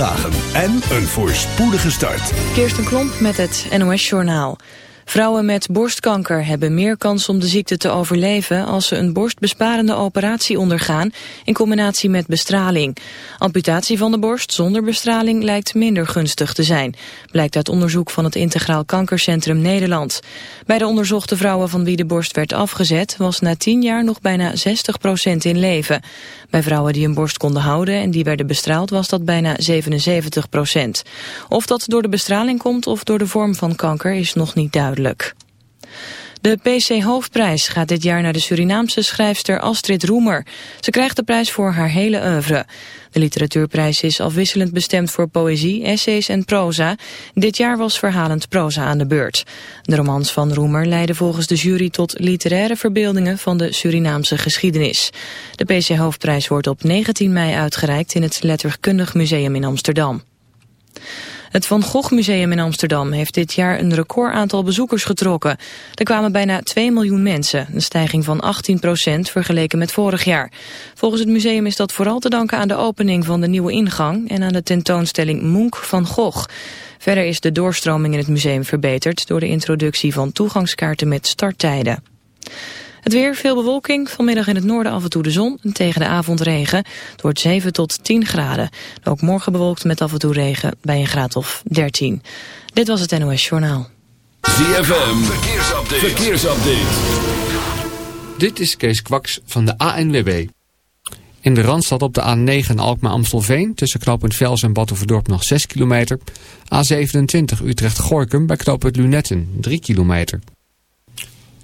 dagen en een voorspoedige start. Kirsten Klomp met het NOS-journaal. Vrouwen met borstkanker hebben meer kans om de ziekte te overleven als ze een borstbesparende operatie ondergaan in combinatie met bestraling. Amputatie van de borst zonder bestraling lijkt minder gunstig te zijn, blijkt uit onderzoek van het Integraal Kankercentrum Nederland. Bij de onderzochte vrouwen van wie de borst werd afgezet was na 10 jaar nog bijna 60% in leven. Bij vrouwen die een borst konden houden en die werden bestraald was dat bijna 77%. Of dat door de bestraling komt of door de vorm van kanker is nog niet duidelijk. De PC Hoofdprijs gaat dit jaar naar de Surinaamse schrijfster Astrid Roemer. Ze krijgt de prijs voor haar hele oeuvre. De literatuurprijs is afwisselend bestemd voor poëzie, essays en proza. Dit jaar was verhalend proza aan de beurt. De romans van Roemer leiden volgens de jury tot literaire verbeeldingen van de Surinaamse geschiedenis. De PC Hoofdprijs wordt op 19 mei uitgereikt in het Letterkundig Museum in Amsterdam. Het Van Gogh Museum in Amsterdam heeft dit jaar een record aantal bezoekers getrokken. Er kwamen bijna 2 miljoen mensen, een stijging van 18 procent vergeleken met vorig jaar. Volgens het museum is dat vooral te danken aan de opening van de nieuwe ingang en aan de tentoonstelling Munch van Gogh. Verder is de doorstroming in het museum verbeterd door de introductie van toegangskaarten met starttijden. Het weer, veel bewolking, vanmiddag in het noorden af en toe de zon en tegen de avond regen. Het wordt 7 tot 10 graden. Ook morgen bewolkt met af en toe regen bij een graad of 13. Dit was het NOS Journaal. ZFM, verkeersupdate. verkeersupdate. Dit is Kees Kwaks van de ANWB. In de Randstad op de A9 Alkmaar-Amstelveen... tussen knooppunt Vels en Battenverdorp nog 6 kilometer. A27 Utrecht-Gorkum bij knooppunt Lunetten 3 kilometer.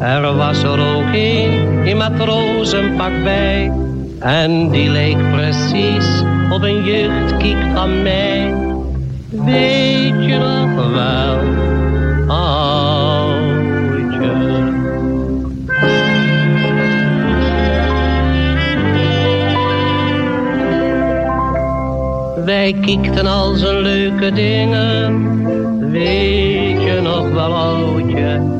er was er ook een in matrozenpak bij. En die leek precies op een jeugdkiek van mij. Weet je nog wel, oudje. Wij kiekten al zijn leuke dingen. Weet je nog wel, oudje?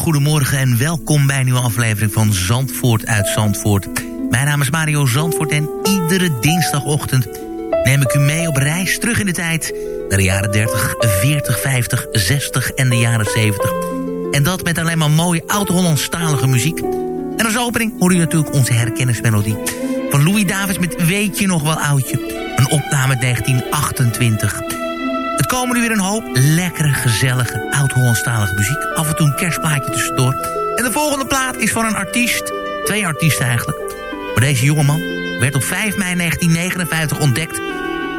Goedemorgen en welkom bij een nieuwe aflevering van Zandvoort uit Zandvoort. Mijn naam is Mario Zandvoort en iedere dinsdagochtend neem ik u mee op reis terug in de tijd... naar de jaren 30, 40, 50, 60 en de jaren 70. En dat met alleen maar mooie oud-Hollandstalige muziek. En als opening hoor u natuurlijk onze herkennismelodie... van Louis Davids met Weet je nog wel oudje? Een opname 1928... Komen nu weer een hoop lekkere, gezellige, oud-Hollandstalige muziek. Af en toe een kerstplaatje tussendoor. En de volgende plaat is van een artiest. Twee artiesten eigenlijk. Maar deze jongeman werd op 5 mei 1959 ontdekt...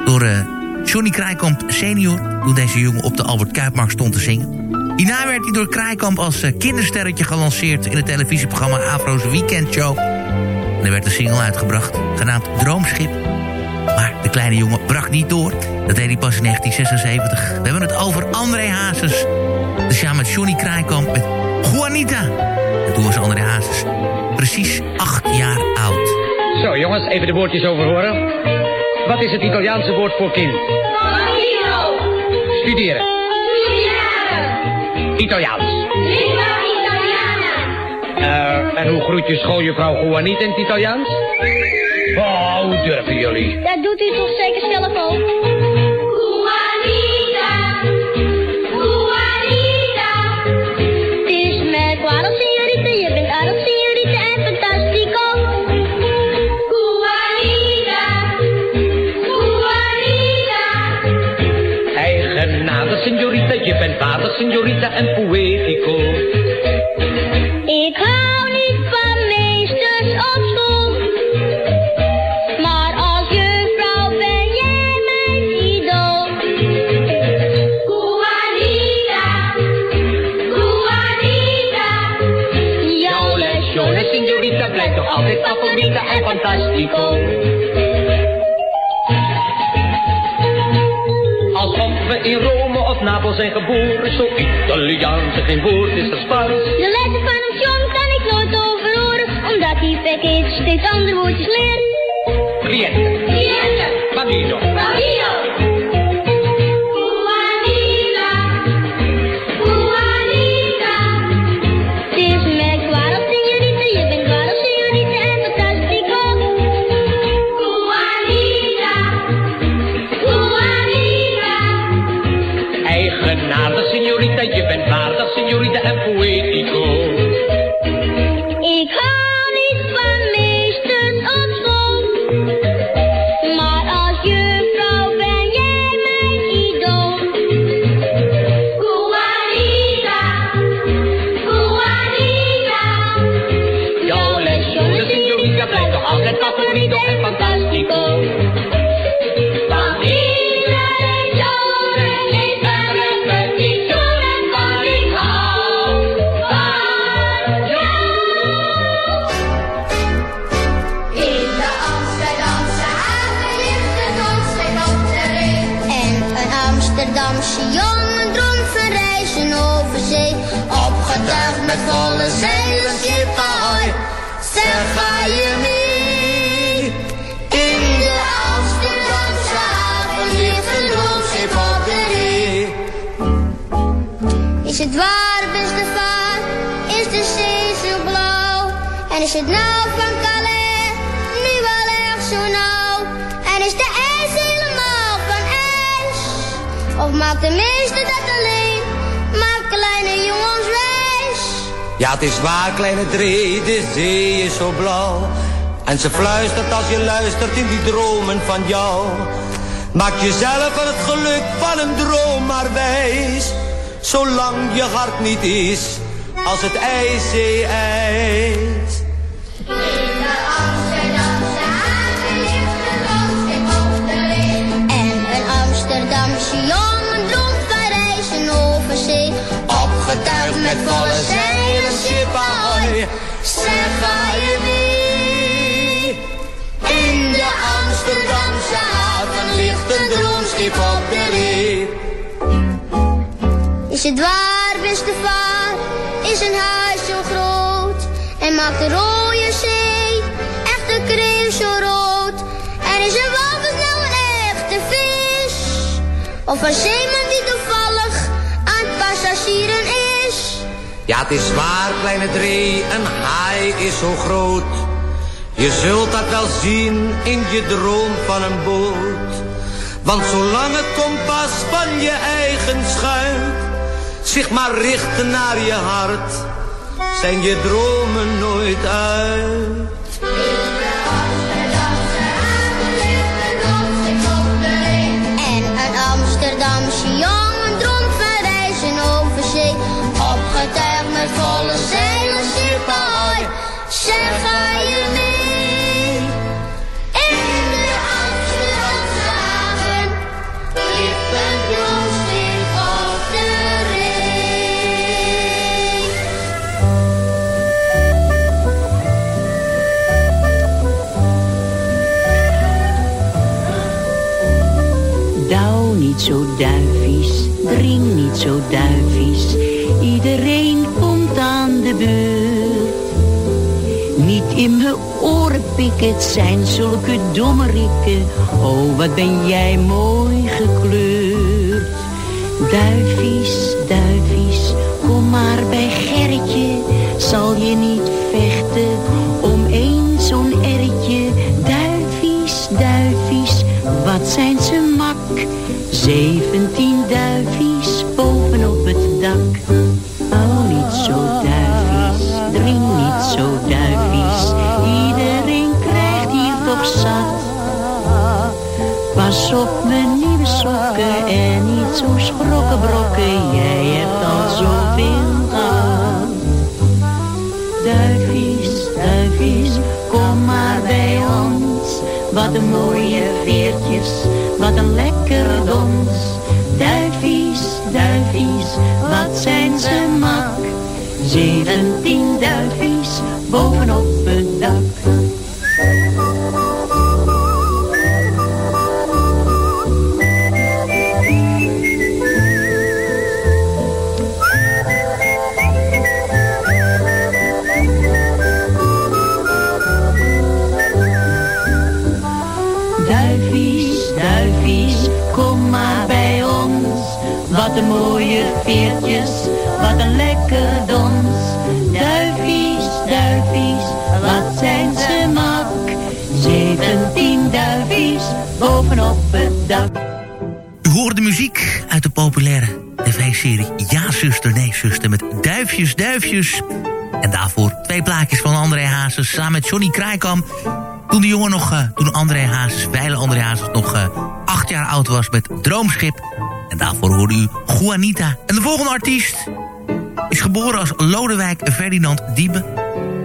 door eh, Johnny Kraaikamp senior... toen deze jongen op de Albert Kuipmarkt stond te zingen. Hierna werd hij door Kraaikamp als eh, kindersterretje gelanceerd... in het televisieprogramma Afro's Weekend Show. En er werd een single uitgebracht, genaamd Droomschip... Maar de kleine jongen brak niet door. Dat deed hij pas in 1976. We hebben het over André Hazes. Dus ja, met Johnny Kraaikamp met Juanita. En toen was André Hazes precies acht jaar oud. Zo jongens, even de woordjes overhoren. Wat is het Italiaanse woord voor kind? Studeren. Italiaans. Eh, en hoe groet je schooljuffrouw Juanita in het Italiaans? Oh, hoe durven jullie? Dat doet u toch zeker zelf ook? Juanita, Juanita. Het is merkwaardig, signorita. Je bent aardig, signorita, en fantastico. Juanita, Juanita. Eigenaardig, signorita. Je bent waardig, signorita, en signorita, blijft toch altijd favorita en fantastico. Alsof we in Rome of Napels zijn geboren, zo Italiaans en geen woord is er Spaans. De lessen van een John kan ik nooit overhoren, omdat hij pek is, steeds andere woordjes leren. Cliënten, Cliënten, bambino, Mario. En is het nou van Calais nu wel echt zo nauw? En is de ijs helemaal van ijs? Of maakt de meeste dat alleen? Maakt kleine jongens wijs? Ja, het is waar, kleine Dree, de zee is zo blauw. En ze fluistert als je luistert in die dromen van jou. Maak jezelf van het geluk van een droom maar wijs. Zolang je hart niet is als het ijzee ijs. Is het waar, beste vaar? Is een huis zo groot? En maakt de rode zee echt de kreeuw zo rood? En is een walvis nou een echte vis? Of een zeeman die toevallig aan passagieren is? Ja, het is waar, kleine Dree, een haai is zo groot. Je zult dat wel zien in je droom van een boot. Want zolang het kompas van je eigen schuit zich maar richt naar je hart, zijn je dromen nooit uit. En een Amsterdamse jongen droomt van reizen over zee. Opgetuigd met volle niet zo duivies, dring niet zo duivies. Iedereen komt aan de beurt. Niet in mijn oren pikken, het zijn zulke dommerikken. Oh, wat ben jij mooi gekleurd. Duivies, duivies, kom maar bij Gerritje. Zal je niet vechten Zeventien duivies dak. U hoort de muziek uit de populaire tv-serie Ja, zuster, nee, zuster... met Duifjes, Duifjes. En daarvoor twee plaatjes van André Hazes samen met Johnny Krijkamp. Toen de jongen nog, uh, toen André Hazes, wijle André Hazes... nog uh, acht jaar oud was met Droomschip. En daarvoor hoorde u Juanita. En de volgende artiest is geboren als Lodewijk Ferdinand Diebe.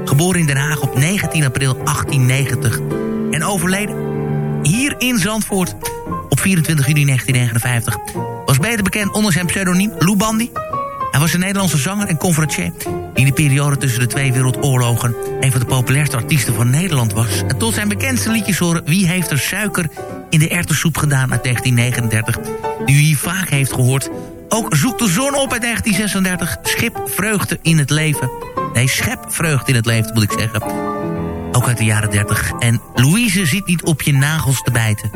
Geboren in Den Haag op 19 april 1890. En overleden hier in Zandvoort op 24 juni 1959. Was beter bekend onder zijn pseudoniem Lou Bandy. Hij was een Nederlandse zanger en conferencier... die in de periode tussen de twee wereldoorlogen... een van de populairste artiesten van Nederland was. En tot zijn bekendste liedjes horen... Wie heeft er suiker in de erwtensoep gedaan uit 1939... die u hier vaak heeft gehoord... Ook Zoek de zon op uit 1936. Schip vreugde in het leven. Nee, schep vreugde in het leven, moet ik zeggen. Ook uit de jaren 30. En Louise zit niet op je nagels te bijten.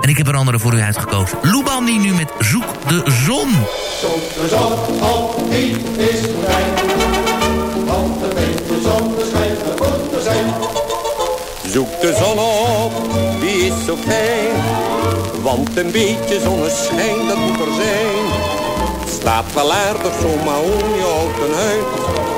En ik heb een andere voor u uitgekozen. Die nu met Zoek de zon. Zoek de zon op, die is fijn. Want de beetje zon schijnt er goed te zijn. Zoek de zon op, die is zo fijn. Want een beetje zonneschijn, dat moet er zijn. Staat wel aardig zomaar om je houten huid.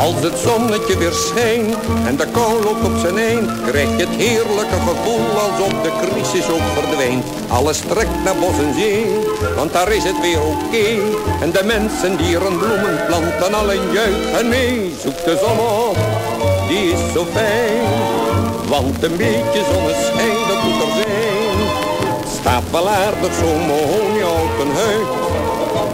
Als het zonnetje weer schijnt en de kou loopt op zijn eind, krijg je het heerlijke gevoel alsof de crisis ook verdwijnt. Alles trekt naar bos en zee, want daar is het weer oké. En de mensen die er een bloemen planten, allen juichen mee. Zoek de zon op, die is zo fijn, want een beetje zonneschijn, dat moet er zijn. Staat wel aardig zo'n mahonie uit een huid.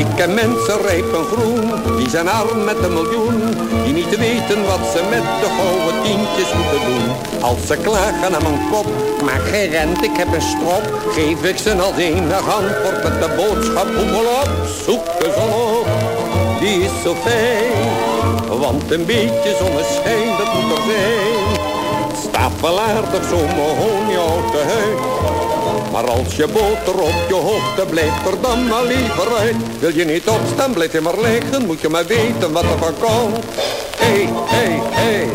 Ik ken mensen rijp en groen, die zijn arm met een miljoen. Die niet weten wat ze met de gouden tientjes moeten doen. Als ze klagen aan mijn kop, maak geen rent, ik heb een strop. Geef ik ze als enig antwoord met de boodschap, hoepel op. Zoek de zon op, die is zo fijn. Want een beetje zonneschijn, dat moet er zijn. Staat wel aardig zo'n mahonie uit de huid. Maar als je boter op je hoofd blijft er dan maar liever uit. Wil je niet opstaan, blijf je maar liggen, moet je maar weten wat er van komt. Hey, hey, hey.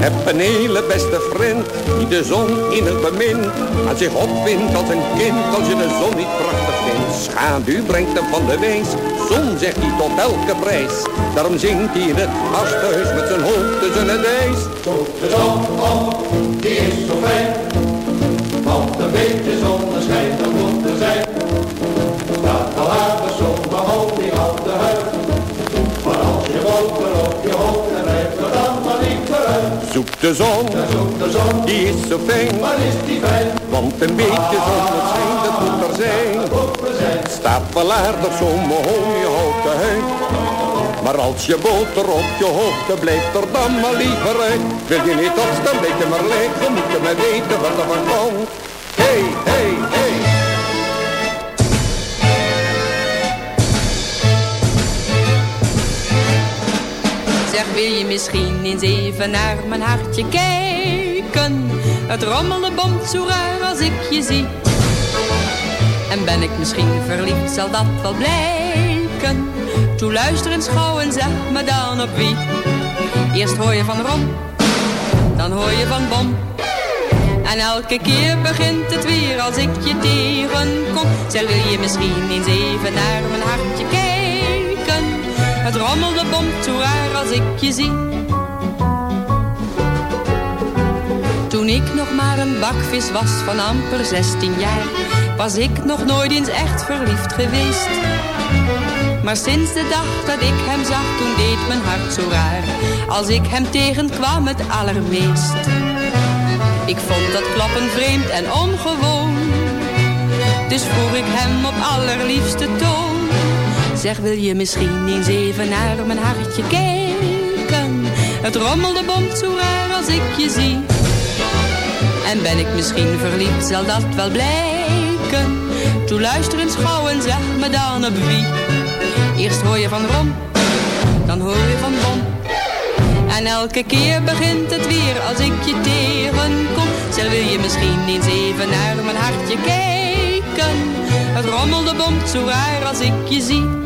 Heb een hele beste vriend die de zon in het bemint. Aan zich opwindt als een kind als je de zon niet prachtig vindt. Schaduw brengt hem van de wees, zon zegt hij tot elke prijs. Daarom zingt hij in het gasthuis met zijn hoofd tussen het ijs. Zoek de zon op, die is zo fijn. Want een beetje zonneschijn, dat moet er zijn. Staat al aardig zo'n behouding op de huid. Maar als je boter op je hoofd, dan blijft er dan maar niet vooruit. Zoek de zon, Ja, zoek de zon, die is zo fijn. maar is die fijn? Want een beetje zonneschijn, dat moet er zijn. Er aardig zo'n mahonie houten huid. Maar als je boter op je hoofd blijft er dan maar liever uit. Wil je niet opstaan, weet je maar liggen, moet je maar weten wat er van komt. Hey, hey, hey. Zeg, wil je misschien eens even naar mijn hartje kijken? Het rommelen bomt zo raar als ik je zie. En ben ik misschien verliefd, zal dat wel blijken. Toe luister eens gauw en zeg me dan op wie. Eerst hoor je van Rom, dan hoor je van Bom. En elke keer begint het weer als ik je tegenkom. Zeg, wil je misschien eens even naar mijn hartje kijken? Het rommelde bomt zo raar als ik je zie. Toen ik nog maar een bakvis was van amper 16 jaar, was ik nog nooit eens echt verliefd geweest. Maar sinds de dag dat ik hem zag, toen deed mijn hart zo raar. Als ik hem tegenkwam het allermeest. Ik vond dat klappen vreemd en ongewoon. Dus vroeg ik hem op allerliefste toon. Zeg, wil je misschien eens even naar mijn hartje kijken? Het rommelde bomt zo raar als ik je zie. En ben ik misschien verliefd, zal dat wel blijken. Toe luister eens gauw en zeg me dan op wie. Eerst hoor je van rom, dan hoor je van bom. En elke keer begint het weer als ik je tegenkom. Zal wil je misschien eens even naar mijn hartje kijken. Het rommelde bomt zo raar als ik je zie.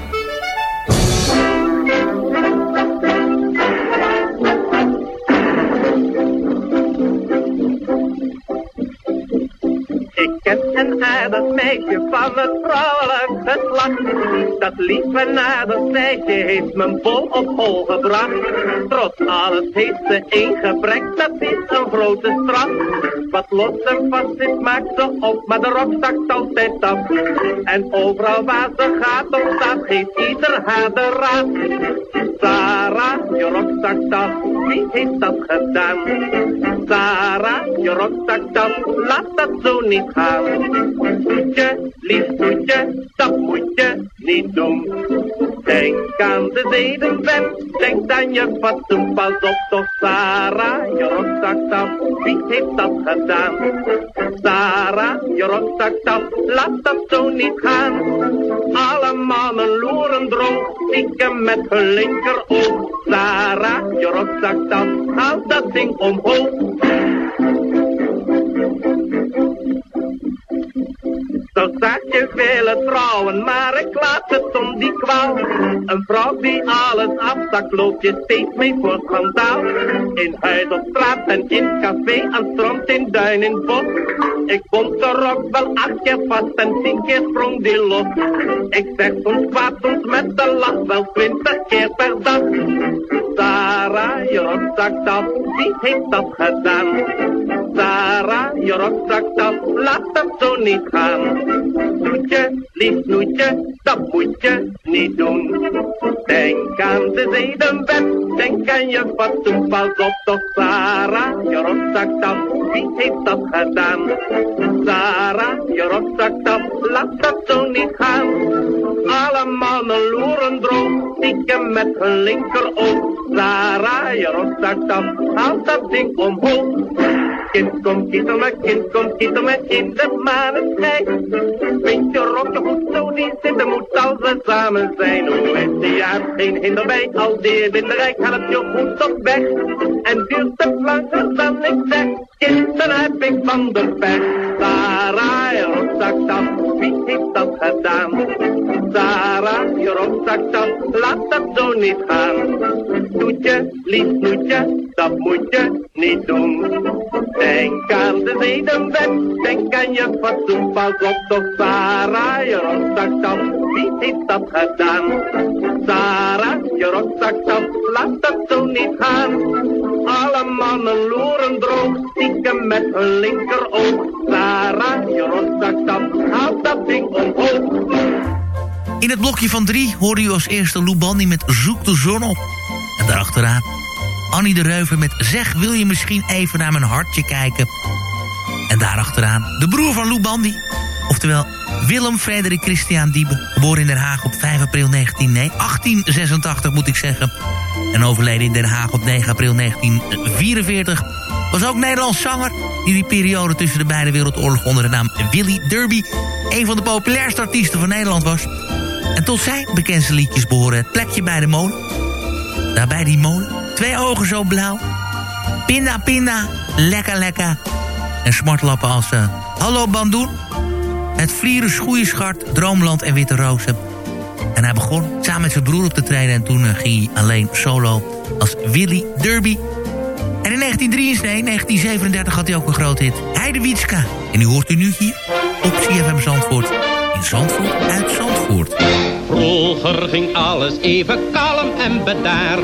Een aardig meisje van het vrouwelijk geslacht. Dat lieve nadermeisje heeft mijn bol op hol gebracht. Trots alles heeft ze één dat is een grote straf. Wat los en vast is, maakt ze op, maar de rok zakt altijd af. En overal waar ze gaat of staat, geeft ieder haar de raad. Sarah, je rok zakt af, wie heeft dat gedaan? Sarah, je rok zakt af, laat dat zo niet gaan. Toetje, lief toetje, dat moet je niet doen. Denk aan de zedenwet, denk aan je fatsoen, pas op toch Sarah, je rok zakt af, wie heeft dat gedaan? Sarah, je rok zakt af, laat dat zo niet gaan. Alle mannen loeren droog, stiekem met hun linkeroog. Sarah, je rok zakt af, haal dat ding omhoog. Zo zag je vele vrouwen, maar ik laat het om die kwaal. Een vrouw die alles afstak, loopt je steeds mee voor schandaal. In huis op straat en in café, aan strand, in duin, in bos. Ik bond de rok wel acht keer vast en tien keer sprong die los. Ik zeg soms kwaad, soms met de lach, wel twintig keer per dag. Sarah, je rok zakt af, wie heeft dat gedaan? Sarah, je af, laat dat zo niet gaan. Toetje, lief snoetje, dat moet je niet doen. Denk aan de zedenwet, denk aan je fatsoen, pas op toch Sarah, je rok zakt af, wie heeft dat gedaan? Sarah, je zakt af, laat dat zo niet gaan. Alle mannen loeren droog, stiekem met hun linkeroog. Sarah, je rok zakt af, haal dat ding omhoog. Kind, kom, kietel me, kind, kom, kietel me in de maneschijn. Vind je rokje goed zo niet zitten, moet we samen zijn. Hoe is de jaar geen hinder bij, al die winderijk helpt je goed op weg. En duurt het langer dan ik zeg, kind, dan heb ik van de pech. Sarah, je rok zakt af, wie heeft dat gedaan? Sarah, je rok zakt af, laat dat zo niet gaan. Toetje, lief snoetje, dat moet je niet doen. Denk aan de zedenwet, denk aan je fatsoen, pas op toch Sarah, je rok zakt af, wie heeft dat gedaan? Sarah, je af, laat dat zo niet gaan. Alle mannen loeren droog, stiekem met hun linkeroog. Sarah, je rok zakt af, haal dat ding omhoog. In het blokje van drie hoorde u als eerste Lou Bandy met Zoek de zon op. En daarachteraan Annie de Reuver met Zeg wil je misschien even naar mijn hartje kijken. En daarachteraan de broer van Lou Bandy. Oftewel Willem Frederik Christian Diebe. Geboren in Den Haag op 5 april 19, nee, 1886 moet ik zeggen. En overleden in Den Haag op 9 april 1944. Was ook Nederlands zanger die die periode tussen de beide wereldoorlogen onder de naam Willy Derby... een van de populairste artiesten van Nederland was. En tot zijn bekendste liedjes behoren het plekje bij de molen. Daarbij die molen Twee ogen zo blauw. Pinda, pinda. Lekker, lekker. En smartlappen als eh, Hallo Bandoen. Het Vlieren, Schoeieschart, Droomland en Witte Rozen. En hij begon samen met zijn broer op te treden... en toen eh, ging hij alleen solo als Willy Derby. En in 1933, 1937 had hij ook een groot hit. Heidewietska. En u hoort u nu hier op CFM Zandvoort. In Zandvoort uit Zandvoort. Vroeger ging alles even kalm en bedaard.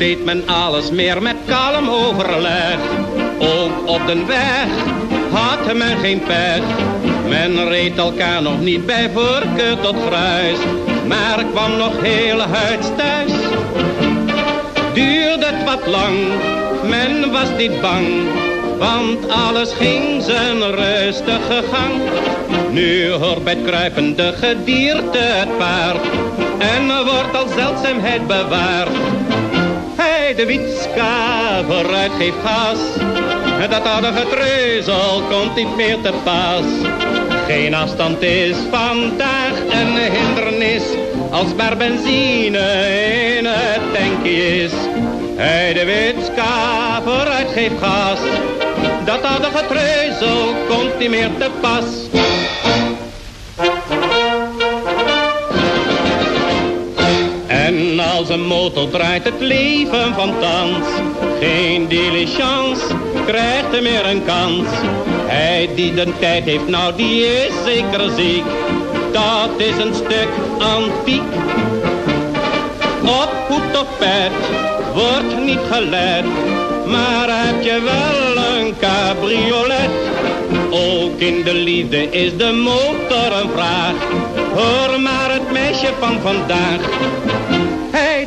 Deed men alles meer met kalm overleg. Ook op de weg had men geen pech. Men reed elkaar nog niet bij voorkeur tot gruis. Maar kwam nog heel huids thuis. Duurde het wat lang, men was niet bang. Want alles ging zijn rustige gang. Nu hoort bij het kruipende gedierte het paard. En wordt als zeldzaamheid bewaard. De witska, vooruit geef gas. Dat oude getreuzel komt niet meer te pas. Geen afstand is vandaag een hindernis. Als maar benzine in het tankje is. Hey, de witska, vooruit geef gas. Dat oude getreuzel komt niet meer te pas. Een motor draait het leven van thans. Geen diligence krijgt er meer een kans. Hij die de tijd heeft, nou die is zeker ziek. Dat is een stuk antiek. Op hoed of pet wordt niet gelet. Maar heb je wel een cabriolet? Ook in de liefde is de motor een vraag. Hoor maar het meisje van vandaag.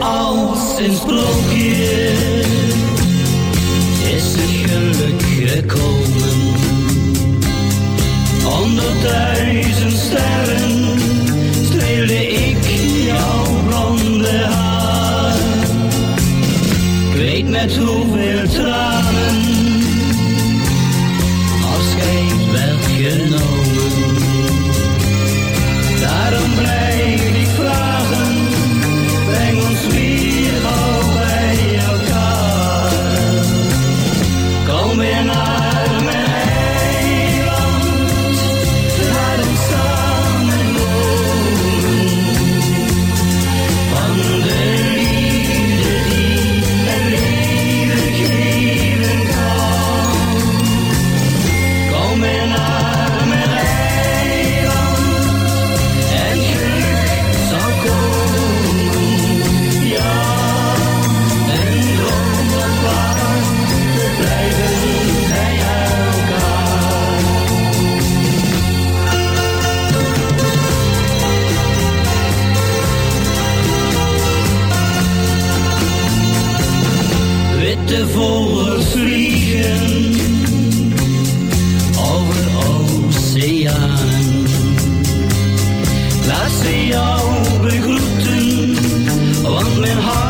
Zoals een sprookje is het geluk gekomen. Onder duizend sterren streelde ik jouw blonde haar. Weet met hoeveel tranen jou begroeten, want mijn hart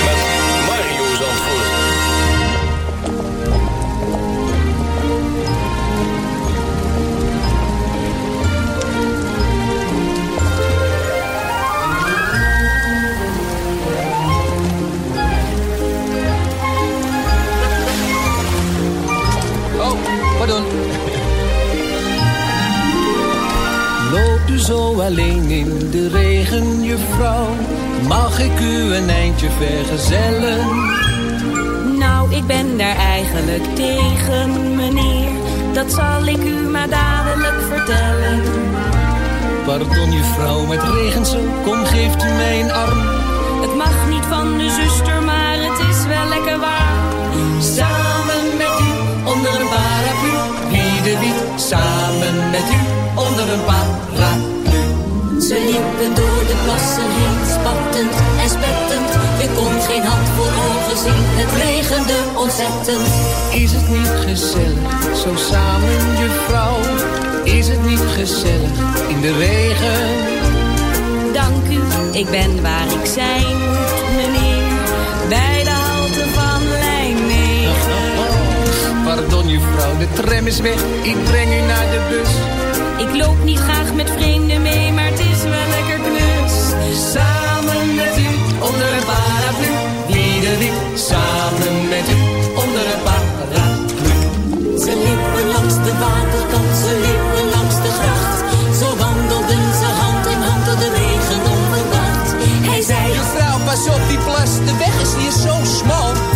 zo alleen in de regen, juffrouw? Mag ik u een eindje vergezellen? Nou, ik ben daar eigenlijk tegen, meneer. Dat zal ik u maar dadelijk vertellen. Pardon, juffrouw, maar het regent zo. Kom, geeft u mij een arm. Het mag niet van de zuster, maar het is wel lekker waar. Samen met u, onder een paraplu. Wie de wie, samen met u, onder een paraplu. Ze liepen door de plassen heen, spattend en spettend. Je kon geen hand voor ogen zien, het regende ontzettend. Is het niet gezellig, zo samen, juffrouw? Is het niet gezellig, in de regen? Dank u, ik ben waar ik zijn moet, meneer. Bij de halte van lijn 9. Pardon, juffrouw, de tram is weg. Ik breng u naar de bus. Ik loop niet graag met vreemden mee, maar is lekker knus. Samen met u, onder een paraplu. Wie, samen met u, onder een paraplu. Ze liepen langs de waterkant, ze liepen langs de gracht. Zo wandelden ze hand in hand door de regen onverwacht. Hij zei, Juffrouw, pas op die plas, de weg is hier zo smal.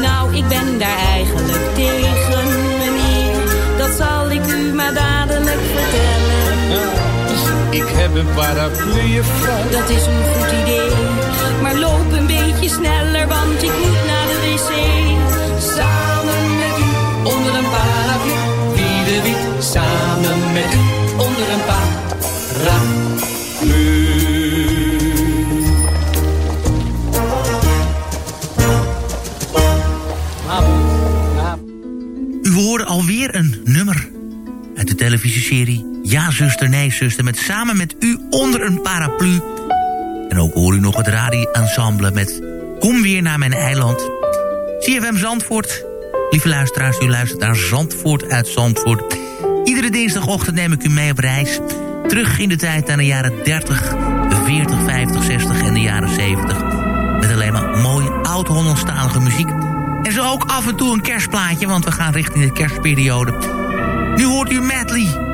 Nou, ik ben daar eigenlijk tegen, meneer. Dat zal ik u maar dadelijk vertellen. Ik heb een paraplu, juffrouw. Dat is een goed idee. Maar loop een beetje sneller, want ik moet... televisieserie Ja zuster, nee zuster... met Samen met u onder een paraplu. En ook hoor u nog het radio-ensemble met Kom weer naar mijn eiland. CFM Zandvoort. Lieve luisteraars, u luistert naar Zandvoort uit Zandvoort. Iedere dinsdagochtend neem ik u mee op reis. Terug in de tijd naar de jaren 30, 40, 50, 60 en de jaren 70. Met alleen maar mooie oud-Hollandstalige muziek... En zo ook af en toe een kerstplaatje, want we gaan richting de kerstperiode. Nu hoort u medley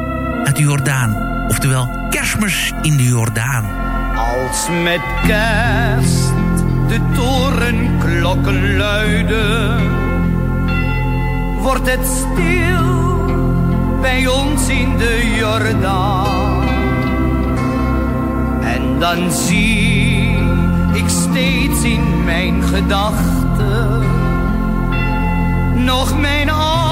uit de Jordaan. Oftewel kerstmis in de Jordaan. Als met kerst de torenklokken luiden, wordt het stil bij ons in de Jordaan. En dan zie ik steeds in mijn gedachten nog mijn allereerste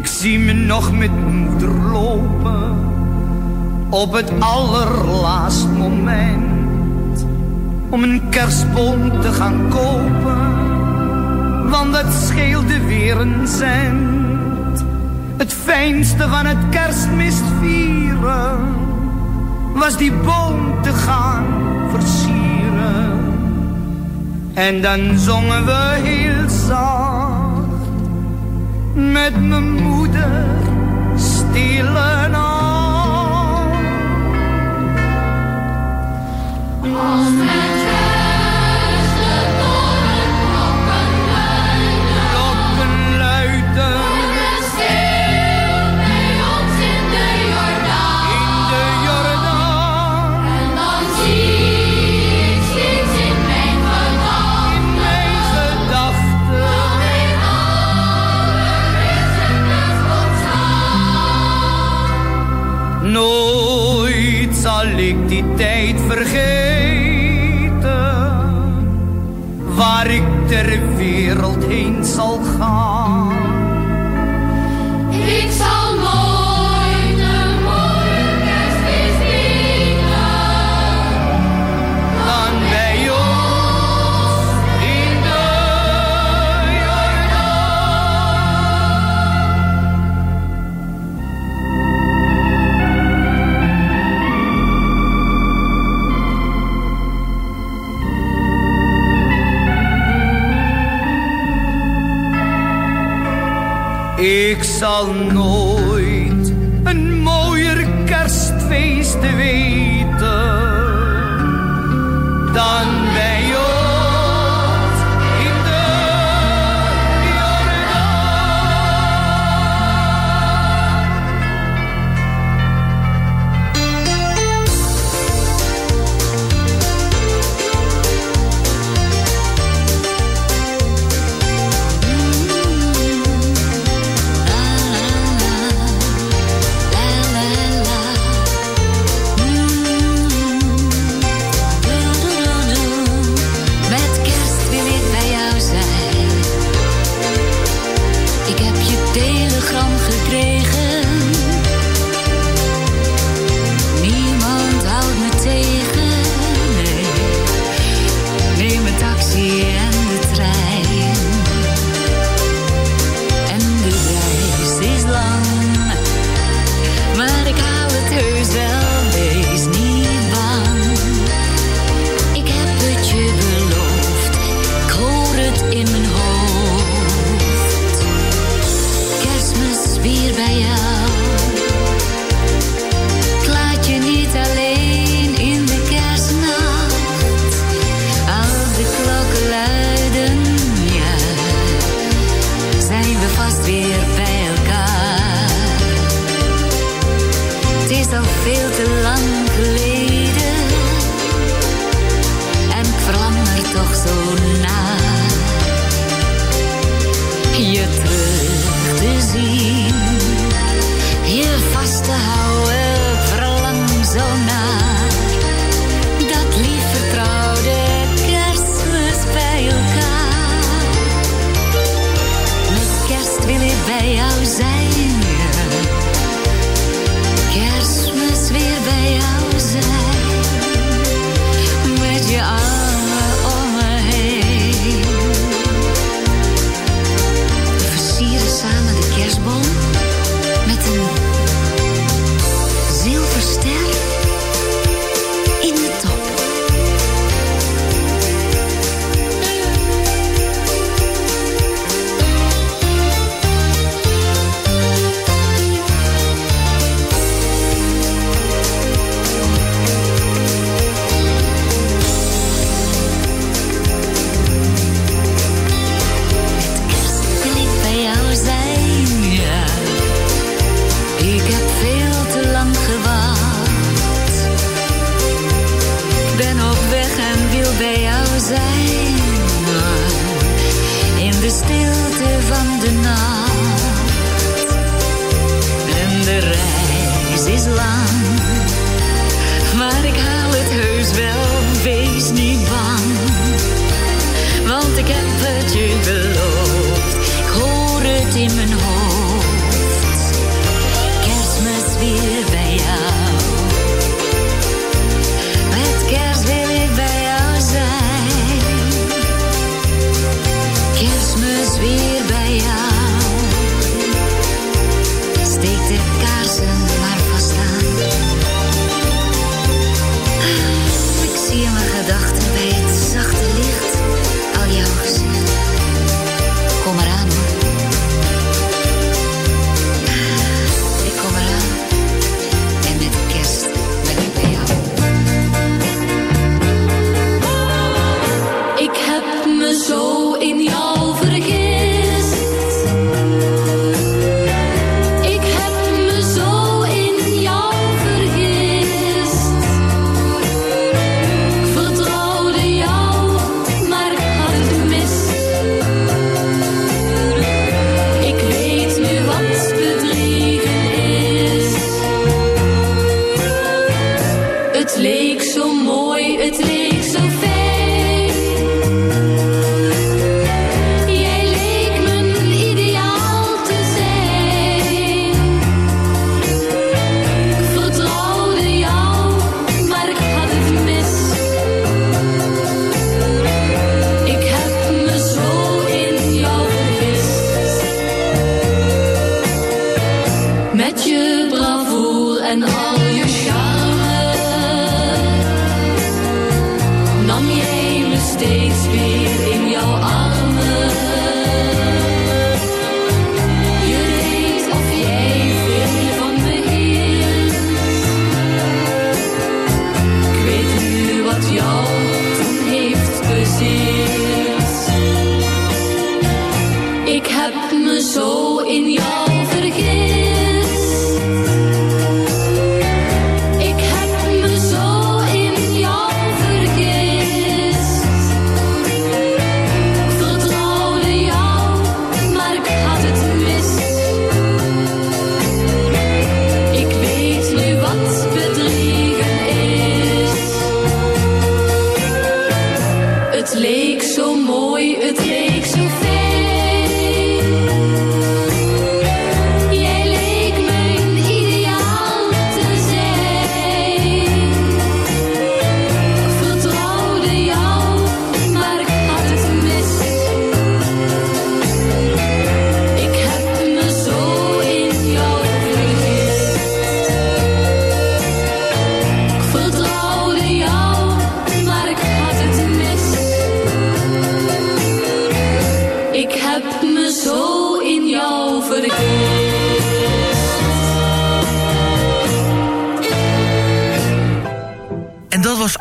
Ik zie me nog met moeder lopen op het allerlaatst moment om een kerstboom te gaan kopen, want dat scheelde weer een cent. Het fijnste van het kerstmis vieren was die boom te gaan versieren. En dan zongen we heel zacht met mijn moeder stille nacht. Als ter wereld heen Ik zal nooit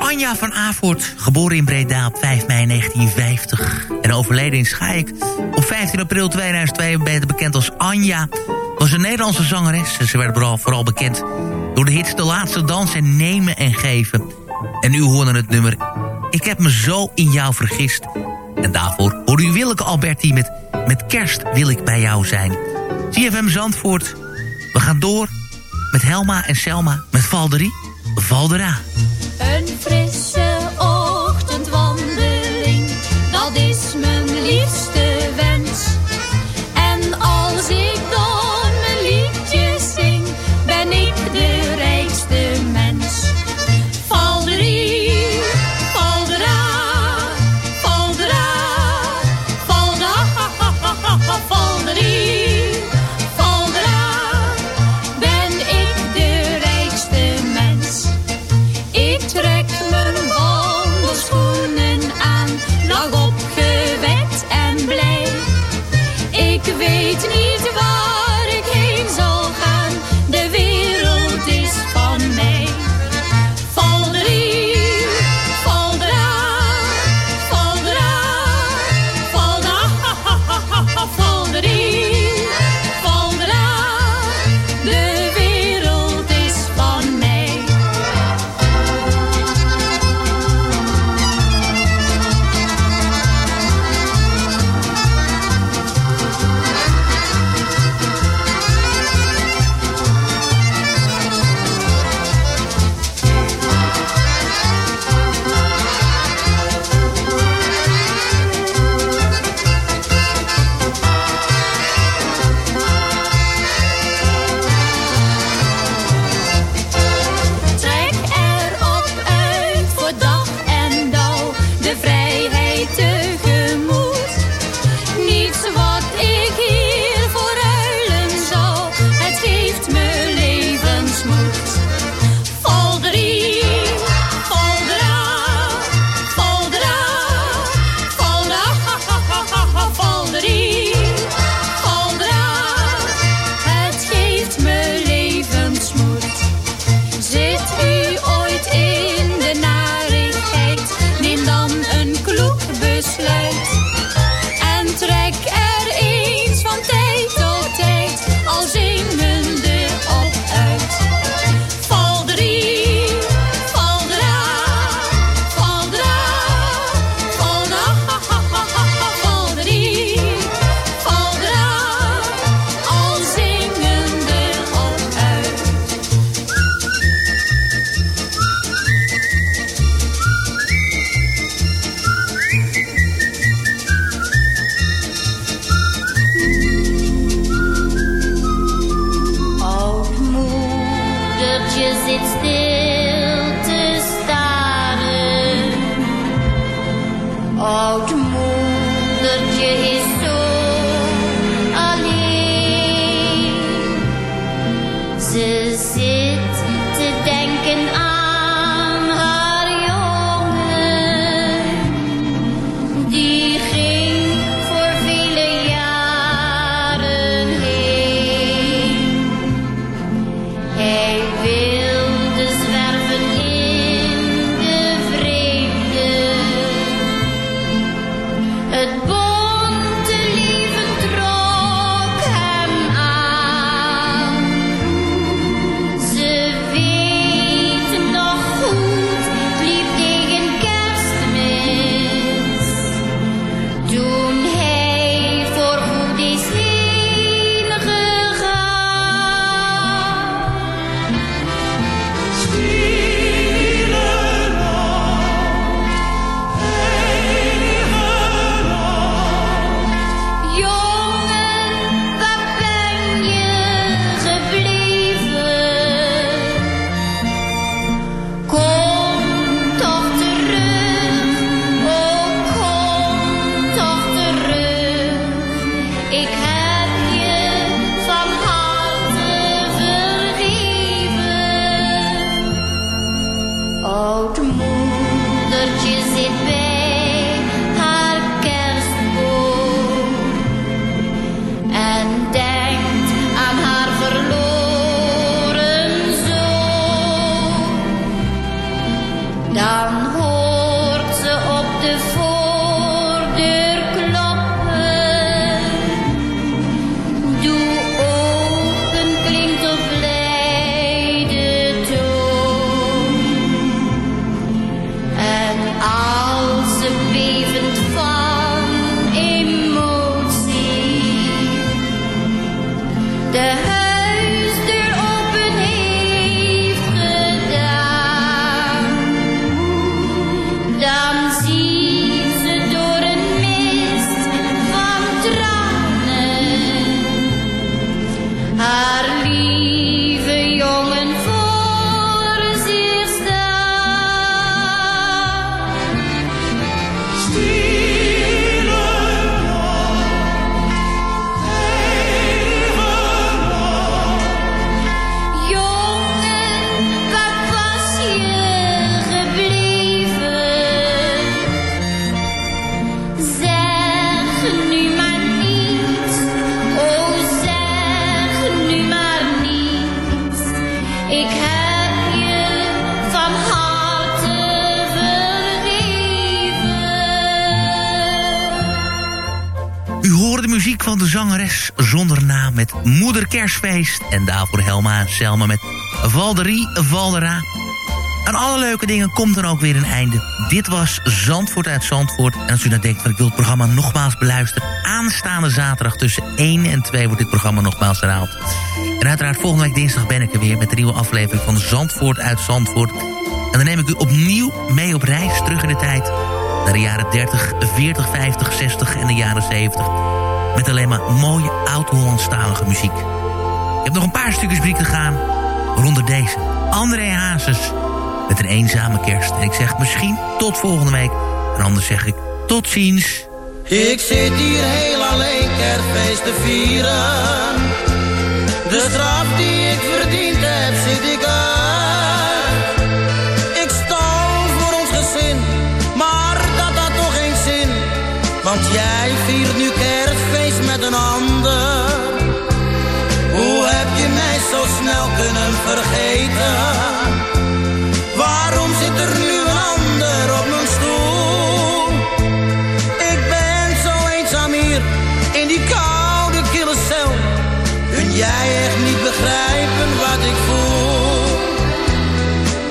Anja van Avoort, geboren in Breda op 5 mei 1950... en overleden in Schaik op 15 april 2002... beter bekend als Anja, was een Nederlandse zangeres... ze werd vooral, bekend door de hits De Laatste Dans en Nemen en Geven. En nu hoorde het nummer Ik heb me zo in jou vergist. En daarvoor hoor u Willeke Alberti met Met kerst wil ik bij jou zijn. CFM Zandvoort, we gaan door met Helma en Selma met Valderie, Valdera. Een frisse ochtendwandeling, dat is mijn liefste. En daarvoor Helma en Selma met Valderie Valdera. Aan alle leuke dingen komt dan ook weer een einde. Dit was Zandvoort uit Zandvoort. En als u nou denkt, van, ik wil het programma nogmaals beluisteren... aanstaande zaterdag tussen 1 en 2 wordt dit programma nogmaals herhaald. En uiteraard volgende week dinsdag ben ik er weer... met een nieuwe aflevering van Zandvoort uit Zandvoort. En dan neem ik u opnieuw mee op reis terug in de tijd... naar de jaren 30, 40, 50, 60 en de jaren 70... met alleen maar mooie oud-Hollandstalige muziek. Ik heb nog een paar stukjes muziek te gaan... waaronder deze. André Hazes met een eenzame kerst. En ik zeg misschien tot volgende week. En anders zeg ik tot ziens. Ik zit hier heel alleen kerstfeest te vieren. De straf die ik verdiend heb, zit ik uit. Ik stal voor ons gezin, maar dat had toch geen zin. Want jij viert nu kerstfeest met een ander. Zo snel kunnen vergeten? Waarom zit er nu een ander op mijn stoel? Ik ben zo eenzaam hier in die koude kille cel. Kun jij echt niet begrijpen wat ik voel?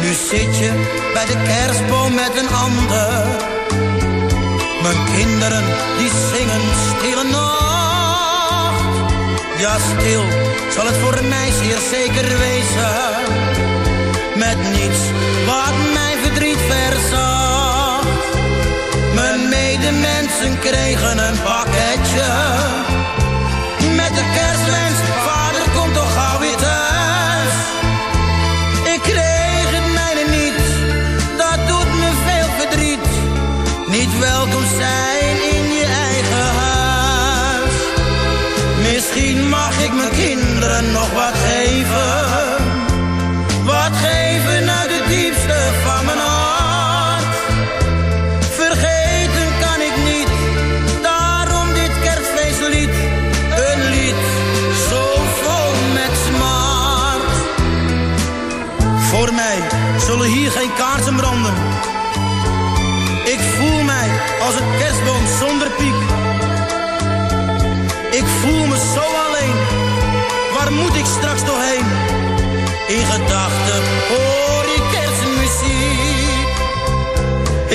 Nu zit je bij de kerstboom met een ander. Mijn kinderen die zingen stille nacht. Ja, stil zal het voor mij zeer zeker wezen. Met niets wat mijn verdriet verzacht. Mijn medemensen kregen een pakketje.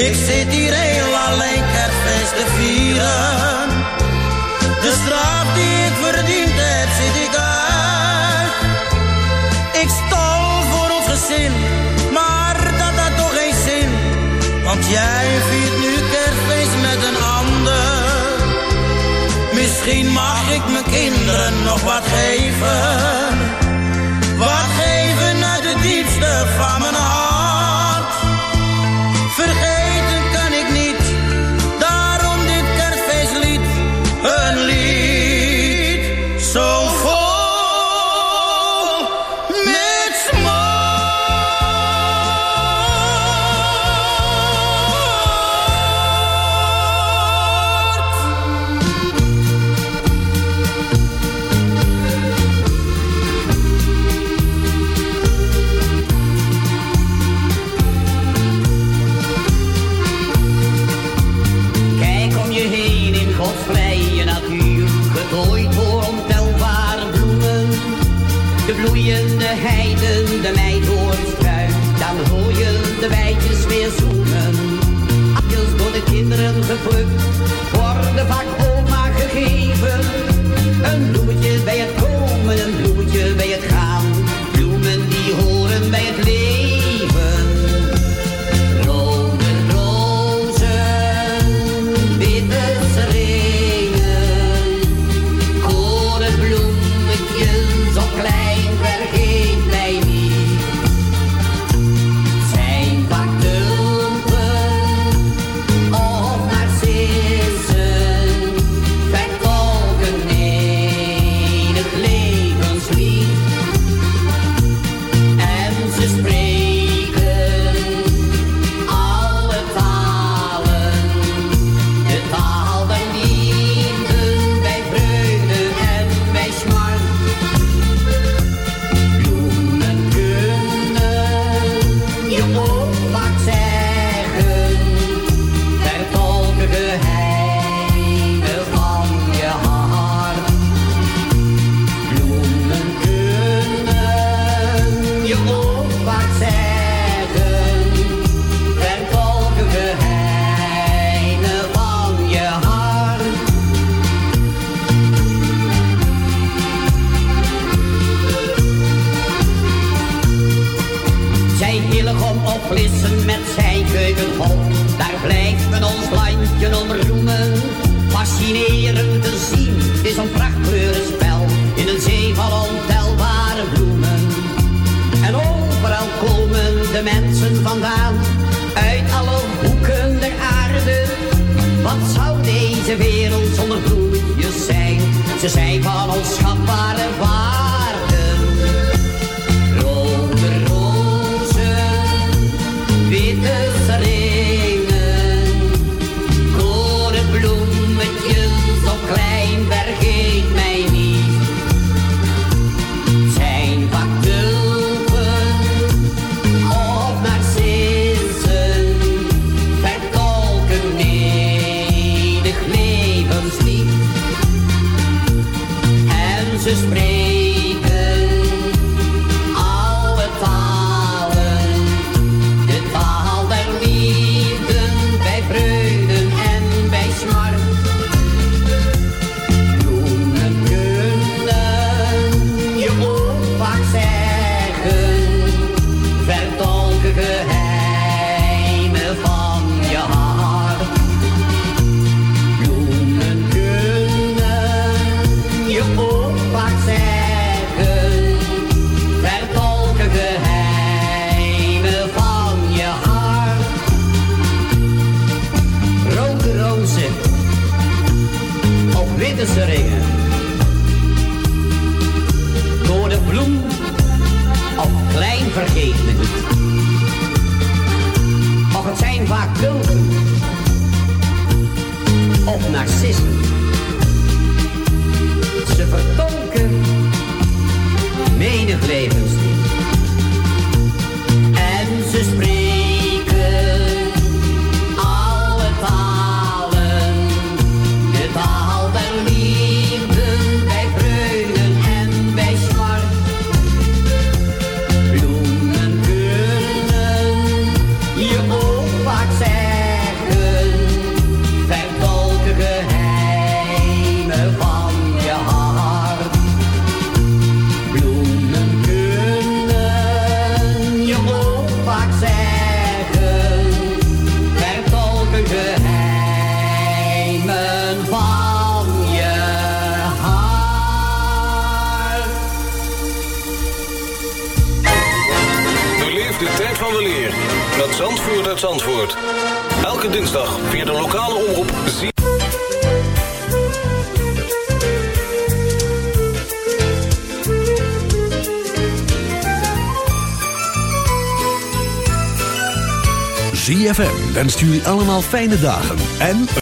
Ik zit hier heel alleen kerstfeest te vieren. De straf die ik verdiend heb, zit ik uit. Ik stal voor ons gezin, maar dat had toch geen zin. Want jij viert nu kerstfeest met een ander. Misschien mag ik mijn kinderen nog wat geven. Wat kinderen geplukt, worden vaak oma gegeven. Cause vergeet niet. Of het zijn vaak bulken of narcissen. Ze vertolken menig levens Zandvoort. Elke dinsdag via de lokale omroep Zie ZFM Wens jullie allemaal fijne dagen en...